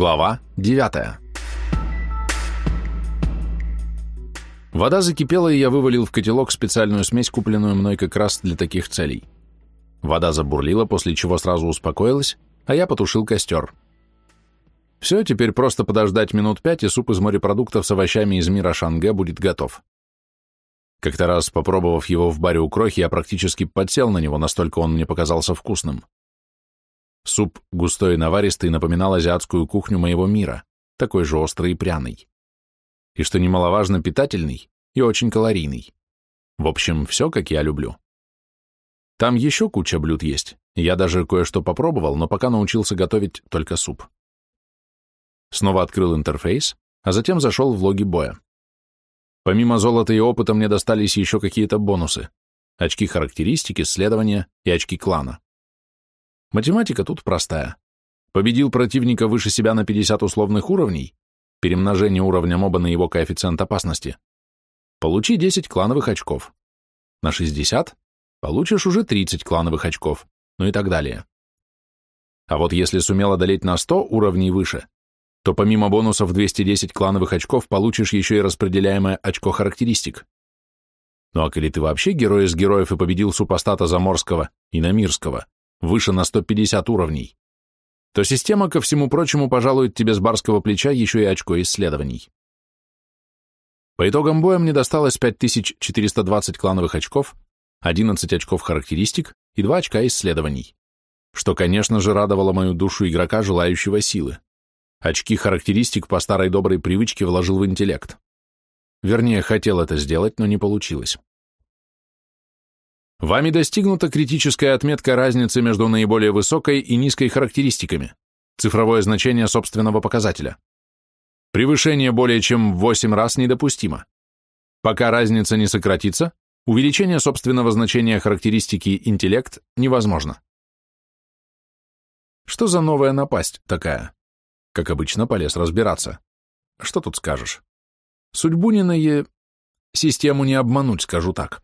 Глава 9 Вода закипела, и я вывалил в котелок специальную смесь, купленную мной как раз для таких целей. Вода забурлила, после чего сразу успокоилась, а я потушил костер. Все, теперь просто подождать минут пять, и суп из морепродуктов с овощами из мира Шанге будет готов. Как-то раз, попробовав его в баре у Крохи, я практически подсел на него, настолько он мне показался вкусным. Суп, густой и наваристый, напоминал азиатскую кухню моего мира, такой же острый и пряный. И, что немаловажно, питательный и очень калорийный. В общем, все, как я люблю. Там еще куча блюд есть, я даже кое-что попробовал, но пока научился готовить только суп. Снова открыл интерфейс, а затем зашел в логи боя. Помимо золота и опыта мне достались еще какие-то бонусы. Очки характеристики, исследования и очки клана. Математика тут простая. Победил противника выше себя на 50 условных уровней, перемножение уровня моба на его коэффициент опасности. Получи 10 клановых очков. На 60 получишь уже 30 клановых очков, ну и так далее. А вот если сумел одолеть на 100 уровней выше, то помимо бонусов 210 клановых очков получишь еще и распределяемое очко характеристик. Ну а коли ты вообще герой из героев и победил супостата Заморского и Намирского выше на 150 уровней, то система, ко всему прочему, пожалует тебе с барского плеча еще и очко исследований. По итогам боя мне досталось 5420 клановых очков, 11 очков характеристик и 2 очка исследований, что, конечно же, радовало мою душу игрока, желающего силы. Очки характеристик по старой доброй привычке вложил в интеллект. Вернее, хотел это сделать, но не получилось. Вами достигнута критическая отметка разницы между наиболее высокой и низкой характеристиками, цифровое значение собственного показателя. Превышение более чем в 8 раз недопустимо. Пока разница не сократится, увеличение собственного значения характеристики интеллект невозможно. Что за новая напасть такая? Как обычно, полез разбираться. Что тут скажешь? Судьбу не на Систему не обмануть, скажу так.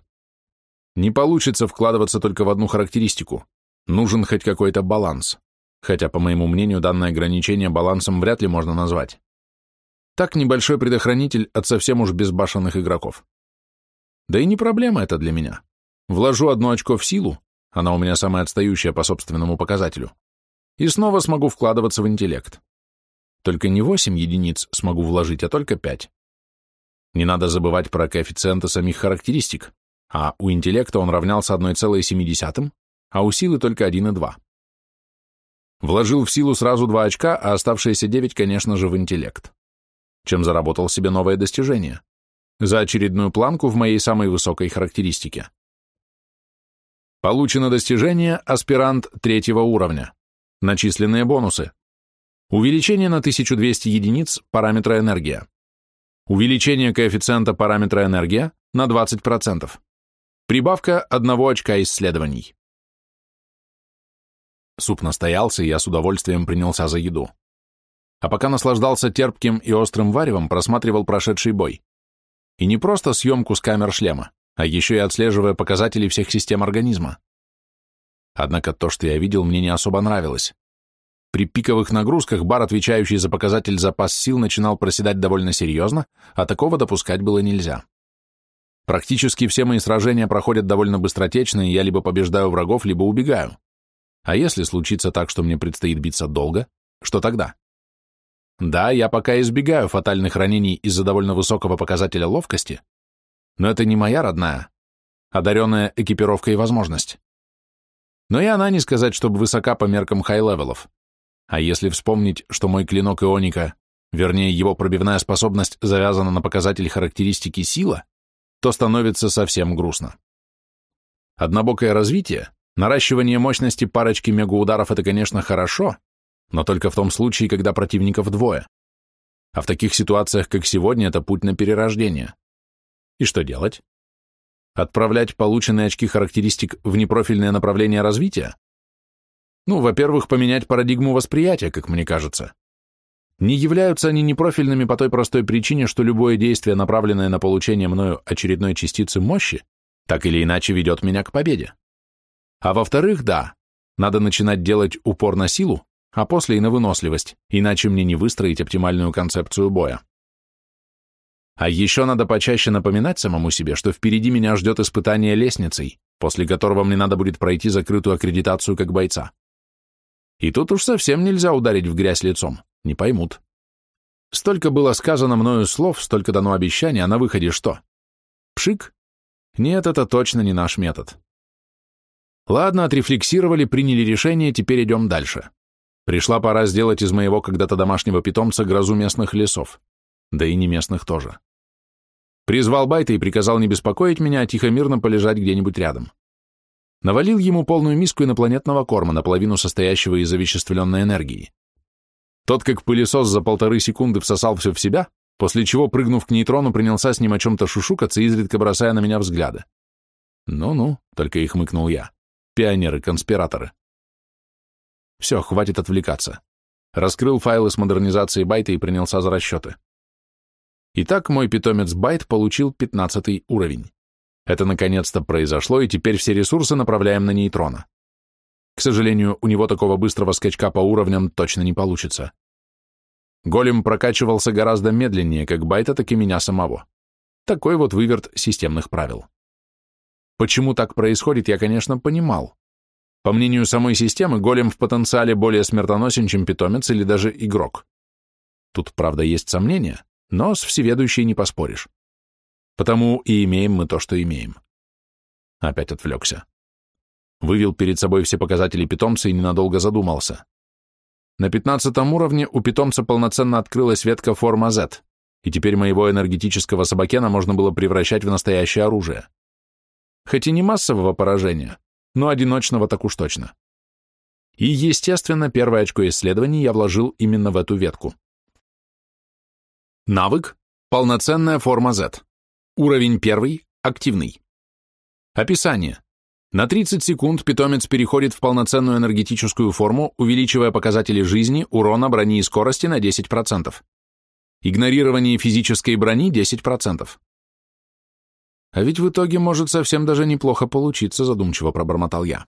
Не получится вкладываться только в одну характеристику. Нужен хоть какой-то баланс. Хотя, по моему мнению, данное ограничение балансом вряд ли можно назвать. Так небольшой предохранитель от совсем уж безбашенных игроков. Да и не проблема это для меня. Вложу одно очко в силу, она у меня самая отстающая по собственному показателю, и снова смогу вкладываться в интеллект. Только не 8 единиц смогу вложить, а только 5. Не надо забывать про коэффициенты самих характеристик, а у интеллекта он равнялся 1,7, а у силы только 1,2. Вложил в силу сразу 2 очка, а оставшиеся 9, конечно же, в интеллект. Чем заработал себе новое достижение. За очередную планку в моей самой высокой характеристике. Получено достижение «Аспирант третьего уровня». Начисленные бонусы. Увеличение на 1200 единиц параметра энергия. Увеличение коэффициента параметра энергия на 20%. Прибавка одного очка исследований. Суп настоялся, и я с удовольствием принялся за еду. А пока наслаждался терпким и острым варевом, просматривал прошедший бой. И не просто съемку с камер шлема, а еще и отслеживая показатели всех систем организма. Однако то, что я видел, мне не особо нравилось. При пиковых нагрузках бар, отвечающий за показатель запас сил, начинал проседать довольно серьезно, а такого допускать было нельзя. Практически все мои сражения проходят довольно быстротечно, и я либо побеждаю врагов, либо убегаю. А если случится так, что мне предстоит биться долго, что тогда? Да, я пока избегаю фатальных ранений из-за довольно высокого показателя ловкости, но это не моя родная, одаренная экипировка и возможность. Но и она не сказать, чтобы высока по меркам high-level ов. А если вспомнить, что мой клинок ионика, вернее его пробивная способность завязана на показатель характеристики сила, то становится совсем грустно. Однобокое развитие, наращивание мощности парочки мегаударов – это, конечно, хорошо, но только в том случае, когда противников двое. А в таких ситуациях, как сегодня, это путь на перерождение. И что делать? Отправлять полученные очки характеристик в непрофильное направление развития? Ну, во-первых, поменять парадигму восприятия, как мне кажется. Не являются они непрофильными по той простой причине, что любое действие, направленное на получение мною очередной частицы мощи, так или иначе ведет меня к победе. А во-вторых, да, надо начинать делать упор на силу, а после и на выносливость, иначе мне не выстроить оптимальную концепцию боя. А еще надо почаще напоминать самому себе, что впереди меня ждет испытание лестницей, после которого мне надо будет пройти закрытую аккредитацию как бойца. И тут уж совсем нельзя ударить в грязь лицом, не поймут. Столько было сказано мною слов, столько дано обещаний, а на выходе что? Пшик? Нет, это точно не наш метод. Ладно, отрефлексировали, приняли решение, теперь идем дальше. Пришла пора сделать из моего когда-то домашнего питомца грозу местных лесов. Да и не местных тоже. Призвал Байта и приказал не беспокоить меня, а тихо-мирно полежать где-нибудь рядом. Навалил ему полную миску инопланетного корма, наполовину состоящего из овеществленной энергии. Тот, как пылесос, за полторы секунды всосал все в себя, после чего, прыгнув к нейтрону, принялся с ним о чем-то шушукаться, изредка бросая на меня взгляды. «Ну-ну», — только и хмыкнул я, — «пионеры-конспираторы». Все, хватит отвлекаться. Раскрыл файлы с модернизацией байта и принялся за расчеты. Итак, мой питомец байт получил 15 уровень. Это наконец-то произошло, и теперь все ресурсы направляем на нейтрона. К сожалению, у него такого быстрого скачка по уровням точно не получится. Голем прокачивался гораздо медленнее, как Байта, так и меня самого. Такой вот выверт системных правил. Почему так происходит, я, конечно, понимал. По мнению самой системы, голем в потенциале более смертоносен, чем питомец или даже игрок. Тут, правда, есть сомнения, но с всеведущей не поспоришь. Потому и имеем мы то, что имеем. Опять отвлекся вывел перед собой все показатели питомца и ненадолго задумался. На пятнадцатом уровне у питомца полноценно открылась ветка форма Z, и теперь моего энергетического собакена можно было превращать в настоящее оружие. Хоть и не массового поражения, но одиночного так уж точно. И, естественно, первое очко исследований я вложил именно в эту ветку. Навык – полноценная форма Z. Уровень первый – активный. Описание. На 30 секунд питомец переходит в полноценную энергетическую форму, увеличивая показатели жизни, урона, брони и скорости на 10%. Игнорирование физической брони 10%. А ведь в итоге может совсем даже неплохо получиться, задумчиво пробормотал я.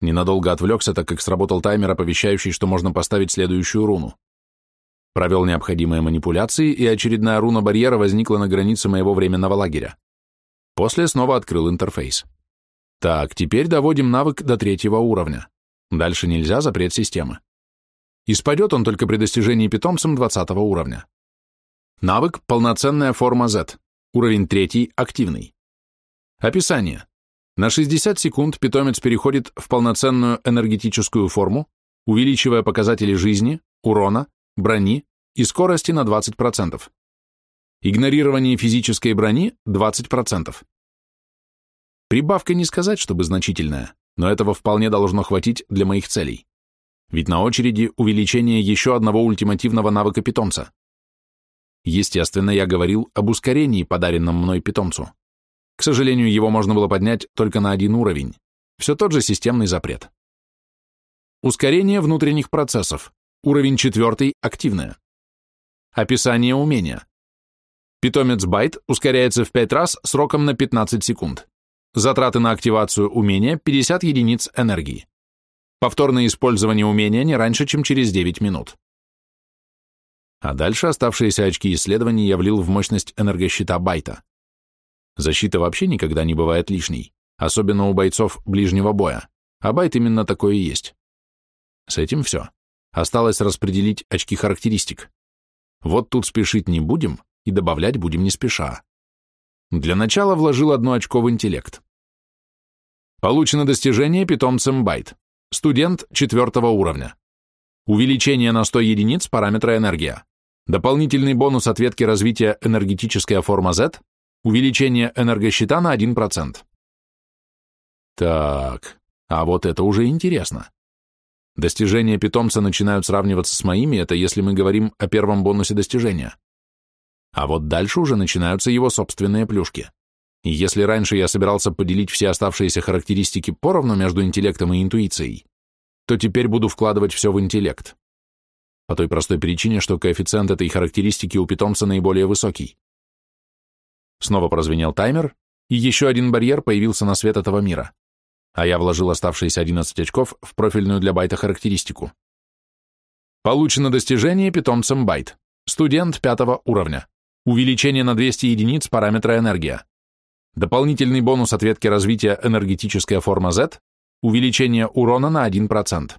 Ненадолго отвлекся, так как сработал таймер, оповещающий, что можно поставить следующую руну. Провел необходимые манипуляции, и очередная руна барьера возникла на границе моего временного лагеря. После снова открыл интерфейс. Так, теперь доводим навык до третьего уровня. Дальше нельзя, запрет системы. Испадет он только при достижении питомцем 20 уровня. Навык – полноценная форма Z. Уровень третий – активный. Описание. На 60 секунд питомец переходит в полноценную энергетическую форму, увеличивая показатели жизни, урона, брони и скорости на 20%. Игнорирование физической брони – 20%. Прибавка не сказать, чтобы значительная, но этого вполне должно хватить для моих целей. Ведь на очереди увеличение еще одного ультимативного навыка питомца. Естественно, я говорил об ускорении, подаренном мной питомцу. К сожалению, его можно было поднять только на один уровень. Все тот же системный запрет. Ускорение внутренних процессов. Уровень четвертый, активное. Описание умения. Питомец Байт ускоряется в 5 раз сроком на 15 секунд. Затраты на активацию умения 50 единиц энергии. Повторное использование умения не раньше, чем через 9 минут. А дальше оставшиеся очки исследований я влил в мощность энергощита байта. Защита вообще никогда не бывает лишней, особенно у бойцов ближнего боя, а байт именно такое и есть. С этим все. Осталось распределить очки характеристик. Вот тут спешить не будем и добавлять будем не спеша. Для начала вложил одно очко в интеллект. Получено достижение питомцем байт. Студент четвертого уровня. Увеличение на 100 единиц параметра энергия. Дополнительный бонус от ветки развития энергетическая форма Z. Увеличение энергощита на 1%. Так, а вот это уже интересно. Достижения питомца начинают сравниваться с моими, это если мы говорим о первом бонусе достижения. А вот дальше уже начинаются его собственные плюшки. И если раньше я собирался поделить все оставшиеся характеристики поровну между интеллектом и интуицией, то теперь буду вкладывать все в интеллект. По той простой причине, что коэффициент этой характеристики у питомца наиболее высокий. Снова прозвенел таймер, и еще один барьер появился на свет этого мира, а я вложил оставшиеся 11 очков в профильную для байта характеристику. Получено достижение питомцем Байт. Студент пятого уровня. Увеличение на 200 единиц параметра энергия. Дополнительный бонус ответки развития энергетическая форма Z. Увеличение урона на 1%.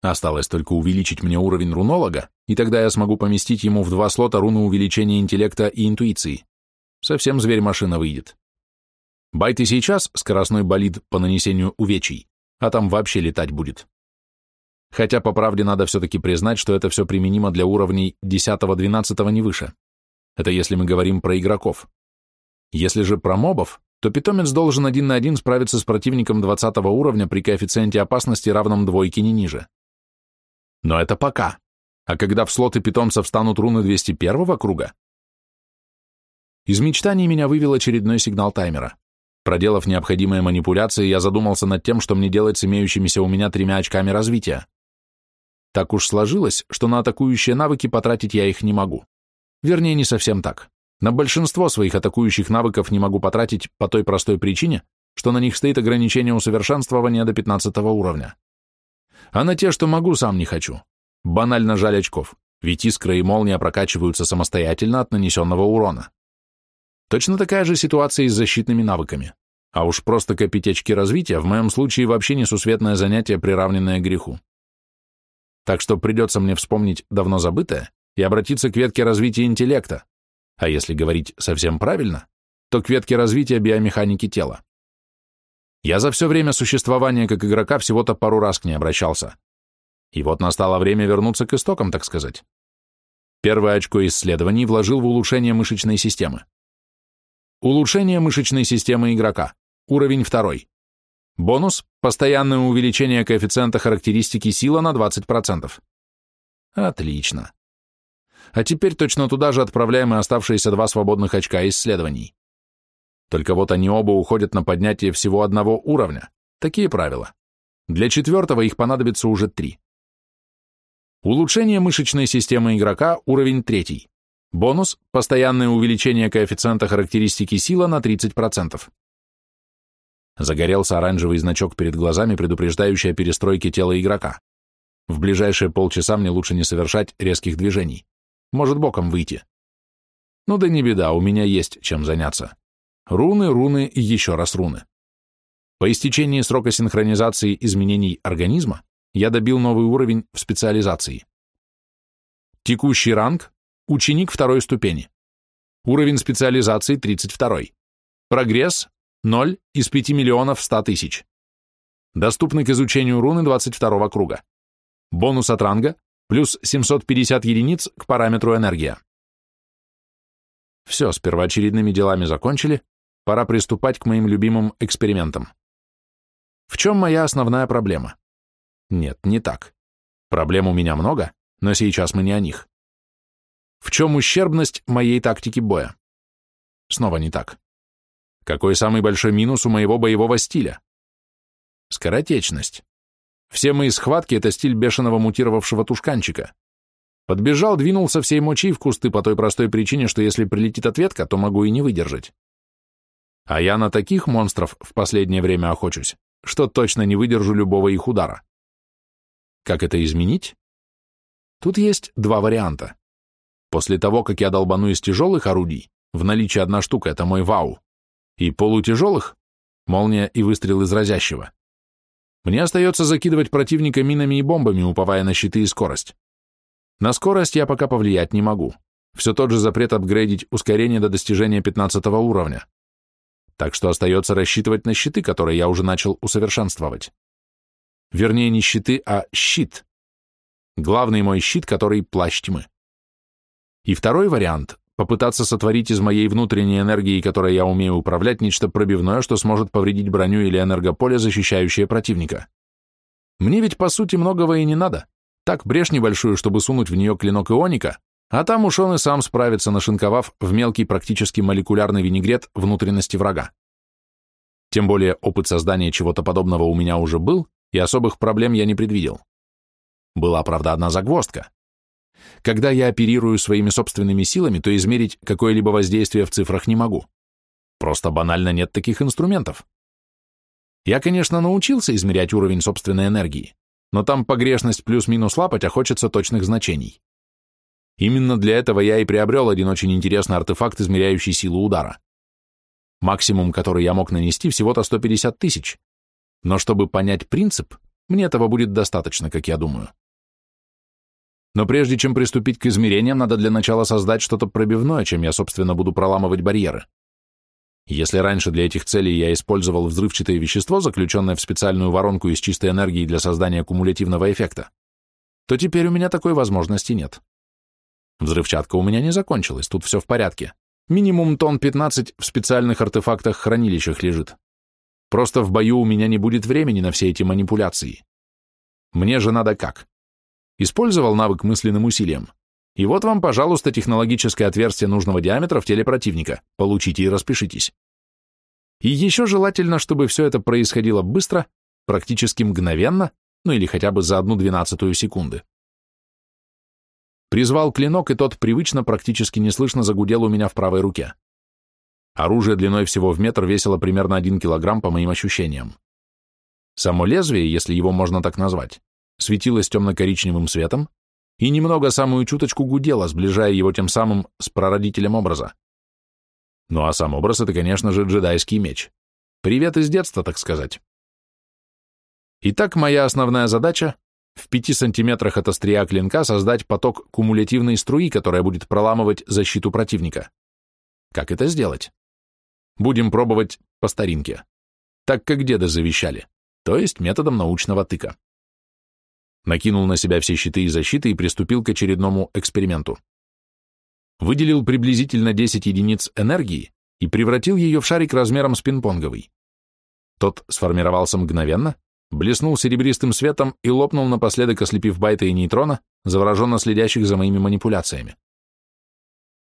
Осталось только увеличить мне уровень рунолога, и тогда я смогу поместить ему в два слота руны увеличения интеллекта и интуиции. Совсем зверь-машина выйдет. Байт и сейчас скоростной болид по нанесению увечий, а там вообще летать будет. Хотя, по правде, надо все-таки признать, что это все применимо для уровней 10-12 не выше. Это если мы говорим про игроков. Если же про мобов, то питомец должен один на один справиться с противником 20 уровня при коэффициенте опасности, равном двойке не ниже. Но это пока. А когда в слоты питомцев станут руны 201 круга? Из мечтаний меня вывел очередной сигнал таймера. Проделав необходимые манипуляции, я задумался над тем, что мне делать с имеющимися у меня тремя очками развития. Так уж сложилось, что на атакующие навыки потратить я их не могу. Вернее, не совсем так. На большинство своих атакующих навыков не могу потратить по той простой причине, что на них стоит ограничение усовершенствования до 15 уровня. А на те, что могу, сам не хочу. Банально жаль очков, ведь искра и молния прокачиваются самостоятельно от нанесенного урона. Точно такая же ситуация и с защитными навыками. А уж просто копить очки развития в моем случае вообще несусветное занятие, приравненное к греху. Так что придется мне вспомнить давно забытое и обратиться к ветке развития интеллекта, а если говорить совсем правильно, то к ветке развития биомеханики тела. Я за все время существования как игрока всего-то пару раз к ней обращался. И вот настало время вернуться к истокам, так сказать. Первое очко исследований вложил в улучшение мышечной системы. Улучшение мышечной системы игрока. Уровень второй. Бонус – постоянное увеличение коэффициента характеристики сила на 20%. Отлично. А теперь точно туда же отправляем и оставшиеся два свободных очка исследований. Только вот они оба уходят на поднятие всего одного уровня. Такие правила. Для четвертого их понадобится уже три. Улучшение мышечной системы игрока, уровень третий. Бонус – постоянное увеличение коэффициента характеристики сила на 30%. Загорелся оранжевый значок перед глазами, предупреждающий о перестройке тела игрока. В ближайшие полчаса мне лучше не совершать резких движений. Может боком выйти. Ну да не беда, у меня есть чем заняться. Руны, руны и еще раз руны. По истечении срока синхронизации изменений организма я добил новый уровень в специализации. Текущий ранг – ученик второй ступени. Уровень специализации 32. Прогресс – 0 из 5 миллионов 100 тысяч. Доступны к изучению руны 22 круга. Бонус от ранга – плюс 750 единиц к параметру энергия. Все, с первоочередными делами закончили, Пора приступать к моим любимым экспериментам. В чем моя основная проблема? Нет, не так. Проблем у меня много, но сейчас мы не о них. В чем ущербность моей тактики боя? Снова не так. Какой самый большой минус у моего боевого стиля? Скоротечность. Все мои схватки — это стиль бешеного мутировавшего тушканчика. Подбежал, двинулся всей мочи в кусты по той простой причине, что если прилетит ответка, то могу и не выдержать. А я на таких монстров в последнее время охочусь, что точно не выдержу любого их удара. Как это изменить? Тут есть два варианта. После того, как я долбану из тяжелых орудий, в наличии одна штука — это мой вау, и полутяжелых — молния и выстрел из разящего. Мне остается закидывать противника минами и бомбами, уповая на щиты и скорость. На скорость я пока повлиять не могу. Все тот же запрет апгрейдить ускорение до достижения 15 уровня так что остается рассчитывать на щиты, которые я уже начал усовершенствовать. Вернее, не щиты, а щит. Главный мой щит, который плащ тьмы. И второй вариант — попытаться сотворить из моей внутренней энергии, которой я умею управлять, нечто пробивное, что сможет повредить броню или энергополе, защищающее противника. Мне ведь, по сути, многого и не надо. Так, брешь небольшую, чтобы сунуть в нее клинок ионика, а там уж он и сам справится, нашинковав в мелкий практически молекулярный винегрет внутренности врага. Тем более опыт создания чего-то подобного у меня уже был, и особых проблем я не предвидел. Была, правда, одна загвоздка. Когда я оперирую своими собственными силами, то измерить какое-либо воздействие в цифрах не могу. Просто банально нет таких инструментов. Я, конечно, научился измерять уровень собственной энергии, но там погрешность плюс-минус лапать, а хочется точных значений. Именно для этого я и приобрел один очень интересный артефакт, измеряющий силу удара. Максимум, который я мог нанести, всего-то 150 тысяч. Но чтобы понять принцип, мне этого будет достаточно, как я думаю. Но прежде чем приступить к измерениям, надо для начала создать что-то пробивное, чем я, собственно, буду проламывать барьеры. Если раньше для этих целей я использовал взрывчатое вещество, заключенное в специальную воронку из чистой энергии для создания кумулятивного эффекта, то теперь у меня такой возможности нет. Взрывчатка у меня не закончилась, тут все в порядке. Минимум тонн 15 в специальных артефактах-хранилищах лежит. Просто в бою у меня не будет времени на все эти манипуляции. Мне же надо как? Использовал навык мысленным усилием. И вот вам, пожалуйста, технологическое отверстие нужного диаметра в теле противника. Получите и распишитесь. И еще желательно, чтобы все это происходило быстро, практически мгновенно, ну или хотя бы за одну двенадцатую секунды. Призвал клинок, и тот привычно, практически неслышно загудел у меня в правой руке. Оружие длиной всего в метр весило примерно один килограмм по моим ощущениям. Само лезвие, если его можно так назвать, светилось темно-коричневым светом, и немного самую чуточку гудела, сближая его тем самым с прародителем образа. Ну а сам образ — это, конечно же, джедайский меч. Привет из детства, так сказать. Итак, моя основная задача — в пяти сантиметрах от острия клинка создать поток кумулятивной струи, которая будет проламывать защиту противника. Как это сделать? Будем пробовать по старинке, так как деды завещали, то есть методом научного тыка накинул на себя все щиты и защиты и приступил к очередному эксперименту. Выделил приблизительно 10 единиц энергии и превратил ее в шарик размером с пинг-понговый. Тот сформировался мгновенно, блеснул серебристым светом и лопнул напоследок, ослепив байта и нейтрона, завороженно следящих за моими манипуляциями.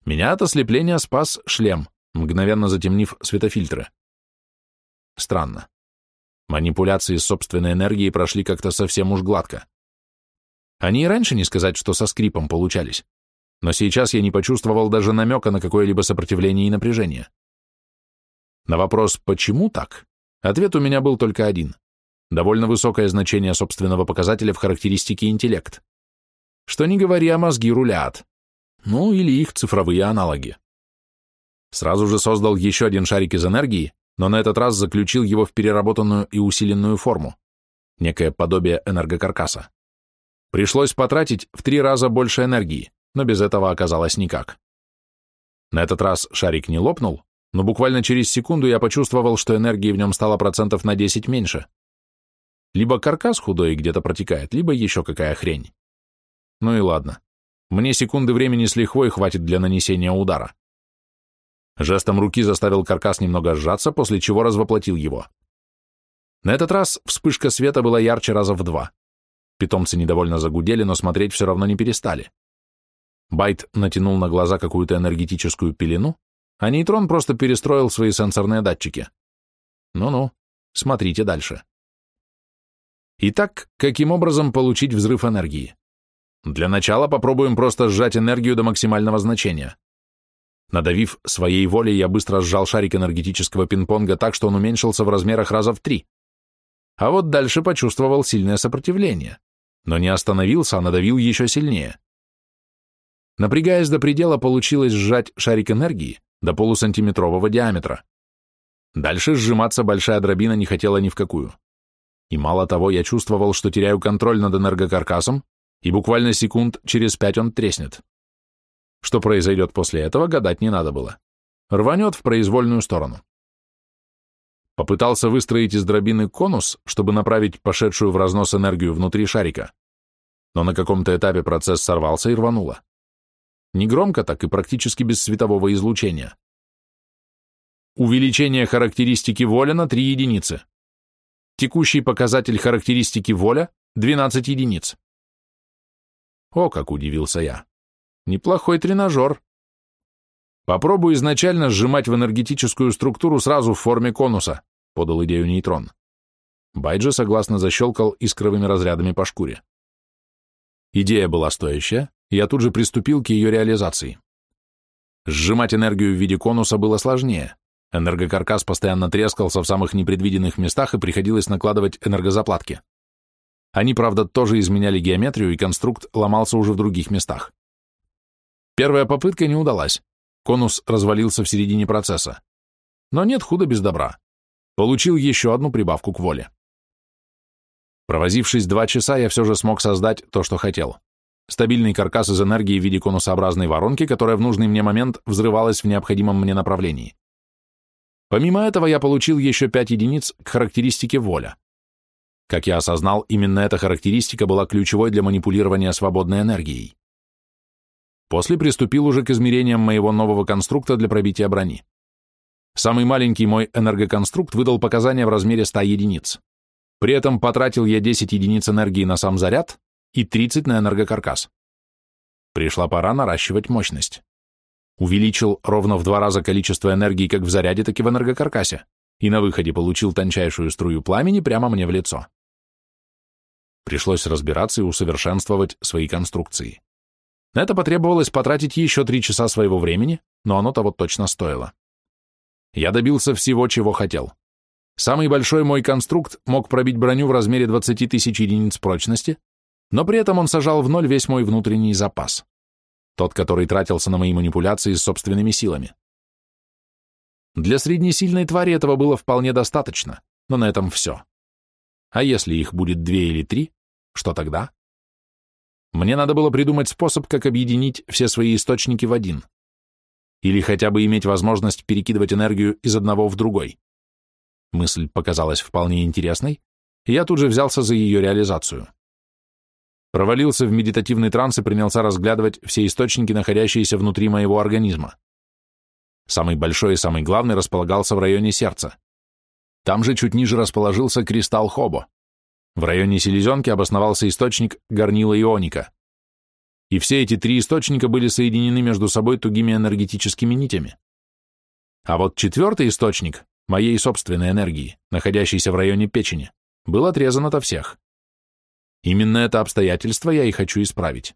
Меня от ослепления спас шлем, мгновенно затемнив светофильтры. Странно. Манипуляции с собственной энергией прошли как-то совсем уж гладко. Они и раньше не сказать, что со скрипом получались, но сейчас я не почувствовал даже намека на какое-либо сопротивление и напряжение. На вопрос «почему так?» ответ у меня был только один. Довольно высокое значение собственного показателя в характеристике интеллект. Что не говоря, а мозги рулят. Ну, или их цифровые аналоги. Сразу же создал еще один шарик из энергии, но на этот раз заключил его в переработанную и усиленную форму, некое подобие энергокаркаса. Пришлось потратить в три раза больше энергии, но без этого оказалось никак. На этот раз шарик не лопнул, но буквально через секунду я почувствовал, что энергии в нем стало процентов на 10 меньше. Либо каркас худой где-то протекает, либо еще какая хрень. Ну и ладно. Мне секунды времени с лихвой хватит для нанесения удара. Жестом руки заставил каркас немного сжаться, после чего развоплотил его. На этот раз вспышка света была ярче раза в два. Питомцы недовольно загудели, но смотреть все равно не перестали. Байт натянул на глаза какую-то энергетическую пелену, а нейтрон просто перестроил свои сенсорные датчики. Ну-ну, смотрите дальше. Итак, каким образом получить взрыв энергии? Для начала попробуем просто сжать энергию до максимального значения. Надавив своей волей, я быстро сжал шарик энергетического пинг-понга так, что он уменьшился в размерах раза в три. А вот дальше почувствовал сильное сопротивление но не остановился, а надавил еще сильнее. Напрягаясь до предела, получилось сжать шарик энергии до полусантиметрового диаметра. Дальше сжиматься большая дробина не хотела ни в какую. И мало того, я чувствовал, что теряю контроль над энергокаркасом, и буквально секунд через пять он треснет. Что произойдет после этого, гадать не надо было. Рванет в произвольную сторону. Попытался выстроить из дробины конус, чтобы направить пошедшую в разнос энергию внутри шарика. Но на каком-то этапе процесс сорвался и рвануло. Негромко так и практически без светового излучения. Увеличение характеристики воля на 3 единицы. Текущий показатель характеристики воля – 12 единиц. О, как удивился я. Неплохой тренажер. Попробую изначально сжимать в энергетическую структуру сразу в форме конуса подал идею нейтрон. Байджи согласно защелкал искровыми разрядами по шкуре. Идея была стоящая, и я тут же приступил к ее реализации. Сжимать энергию в виде конуса было сложнее. Энергокаркас постоянно трескался в самых непредвиденных местах и приходилось накладывать энергозаплатки. Они, правда, тоже изменяли геометрию, и конструкт ломался уже в других местах. Первая попытка не удалась. Конус развалился в середине процесса. Но нет худа без добра. Получил еще одну прибавку к воле. Провозившись два часа, я все же смог создать то, что хотел. Стабильный каркас из энергии в виде конусообразной воронки, которая в нужный мне момент взрывалась в необходимом мне направлении. Помимо этого, я получил еще 5 единиц к характеристике воля. Как я осознал, именно эта характеристика была ключевой для манипулирования свободной энергией. После приступил уже к измерениям моего нового конструкта для пробития брони. Самый маленький мой энергоконструкт выдал показания в размере 100 единиц. При этом потратил я 10 единиц энергии на сам заряд и 30 на энергокаркас. Пришла пора наращивать мощность увеличил ровно в два раза количество энергии как в заряде, так и в энергокаркасе, и на выходе получил тончайшую струю пламени прямо мне в лицо. Пришлось разбираться и усовершенствовать свои конструкции. На это потребовалось потратить еще три часа своего времени, но оно того точно стоило. Я добился всего, чего хотел. Самый большой мой конструкт мог пробить броню в размере 20 тысяч единиц прочности, но при этом он сажал в ноль весь мой внутренний запас тот, который тратился на мои манипуляции с собственными силами. Для среднесильной твари этого было вполне достаточно, но на этом все. А если их будет две или три, что тогда? Мне надо было придумать способ, как объединить все свои источники в один. Или хотя бы иметь возможность перекидывать энергию из одного в другой. Мысль показалась вполне интересной, и я тут же взялся за ее реализацию провалился в медитативный транс и принялся разглядывать все источники, находящиеся внутри моего организма. Самый большой и самый главный располагался в районе сердца. Там же чуть ниже расположился кристалл Хобо. В районе селезенки обосновался источник горнила ионика. И все эти три источника были соединены между собой тугими энергетическими нитями. А вот четвертый источник, моей собственной энергии, находящийся в районе печени, был отрезан ото всех. Именно это обстоятельство я и хочу исправить.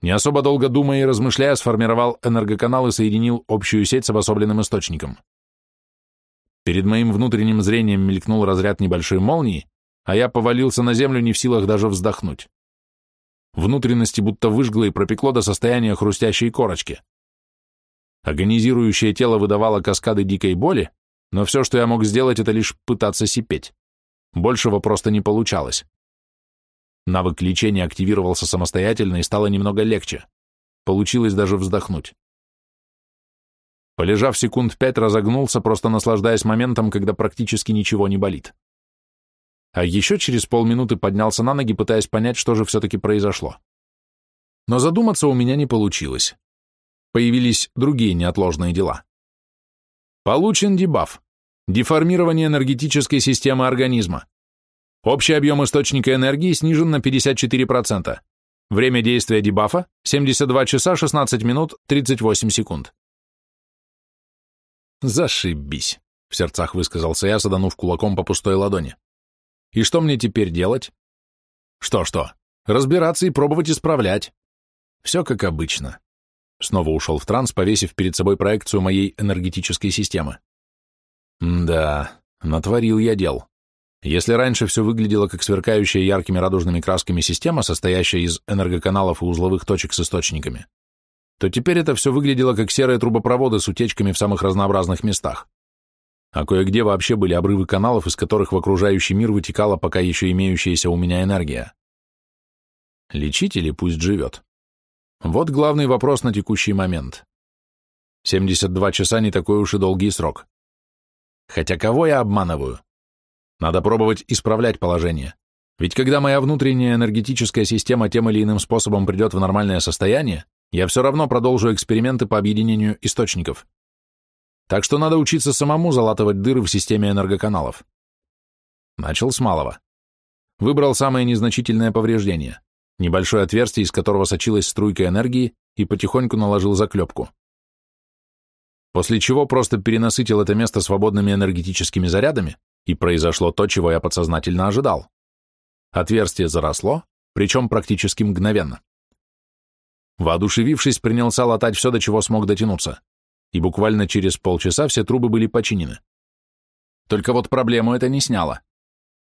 Не особо долго думая и размышляя, сформировал энергоканал и соединил общую сеть с обособленным источником. Перед моим внутренним зрением мелькнул разряд небольшой молнии, а я повалился на землю не в силах даже вздохнуть. Внутренности будто выжгло и пропекло до состояния хрустящей корочки. Агонизирующее тело выдавало каскады дикой боли, но все, что я мог сделать, это лишь пытаться сипеть. Большего просто не получалось. Навык лечения активировался самостоятельно и стало немного легче. Получилось даже вздохнуть. Полежав секунд пять, разогнулся, просто наслаждаясь моментом, когда практически ничего не болит. А еще через полминуты поднялся на ноги, пытаясь понять, что же все-таки произошло. Но задуматься у меня не получилось. Появились другие неотложные дела. Получен дебаф. Деформирование энергетической системы организма. Общий объем источника энергии снижен на 54%. Время действия дебафа – 72 часа 16 минут 38 секунд. «Зашибись», — в сердцах высказался я, саданув кулаком по пустой ладони. «И что мне теперь делать?» «Что-что? Разбираться и пробовать исправлять. Все как обычно». Снова ушел в транс, повесив перед собой проекцию моей энергетической системы. «Да, натворил я дел. Если раньше все выглядело как сверкающая яркими радужными красками система, состоящая из энергоканалов и узловых точек с источниками, то теперь это все выглядело как серые трубопроводы с утечками в самых разнообразных местах. А кое-где вообще были обрывы каналов, из которых в окружающий мир вытекала пока еще имеющаяся у меня энергия. Лечить или пусть живет? Вот главный вопрос на текущий момент. 72 часа не такой уж и долгий срок. Хотя кого я обманываю? Надо пробовать исправлять положение. Ведь когда моя внутренняя энергетическая система тем или иным способом придет в нормальное состояние, я все равно продолжу эксперименты по объединению источников. Так что надо учиться самому залатывать дыры в системе энергоканалов. Начал с малого. Выбрал самое незначительное повреждение, небольшое отверстие, из которого сочилась струйка энергии, и потихоньку наложил заклепку. После чего просто перенасытил это место свободными энергетическими зарядами, и произошло то, чего я подсознательно ожидал. Отверстие заросло, причем практически мгновенно. Воодушевившись, принялся латать все, до чего смог дотянуться, и буквально через полчаса все трубы были починены. Только вот проблему это не сняло.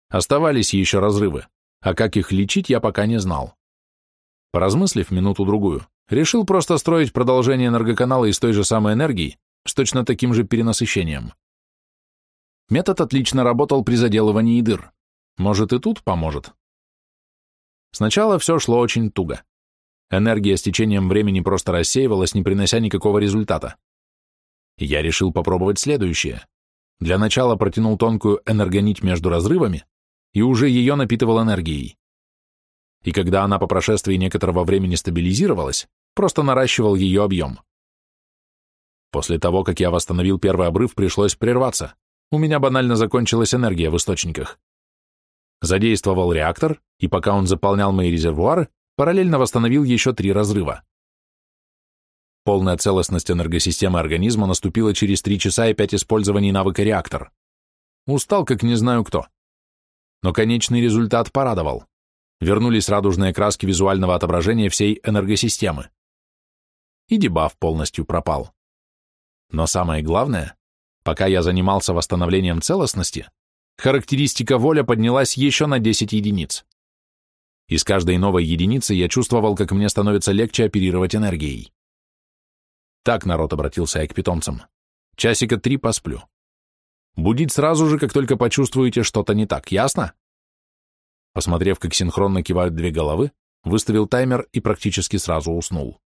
Оставались еще разрывы, а как их лечить я пока не знал. Поразмыслив минуту-другую, решил просто строить продолжение энергоканала из той же самой энергии с точно таким же перенасыщением. Метод отлично работал при заделывании дыр. Может и тут поможет. Сначала все шло очень туго. Энергия с течением времени просто рассеивалась, не принося никакого результата. Я решил попробовать следующее. Для начала протянул тонкую энергонить между разрывами и уже ее напитывал энергией. И когда она по прошествии некоторого времени стабилизировалась, просто наращивал ее объем. После того, как я восстановил первый обрыв, пришлось прерваться. У меня банально закончилась энергия в источниках. Задействовал реактор, и пока он заполнял мои резервуары, параллельно восстановил еще три разрыва. Полная целостность энергосистемы организма наступила через три часа и пять использований навыка реактор. Устал, как не знаю кто. Но конечный результат порадовал. Вернулись радужные краски визуального отображения всей энергосистемы. И дебаф полностью пропал. Но самое главное, пока я занимался восстановлением целостности, характеристика воля поднялась еще на 10 единиц. И с каждой новой единицы я чувствовал, как мне становится легче оперировать энергией. Так народ обратился я к питомцам. Часика три посплю. Будить сразу же, как только почувствуете что-то не так, ясно? Посмотрев, как синхронно кивают две головы, выставил таймер и практически сразу уснул.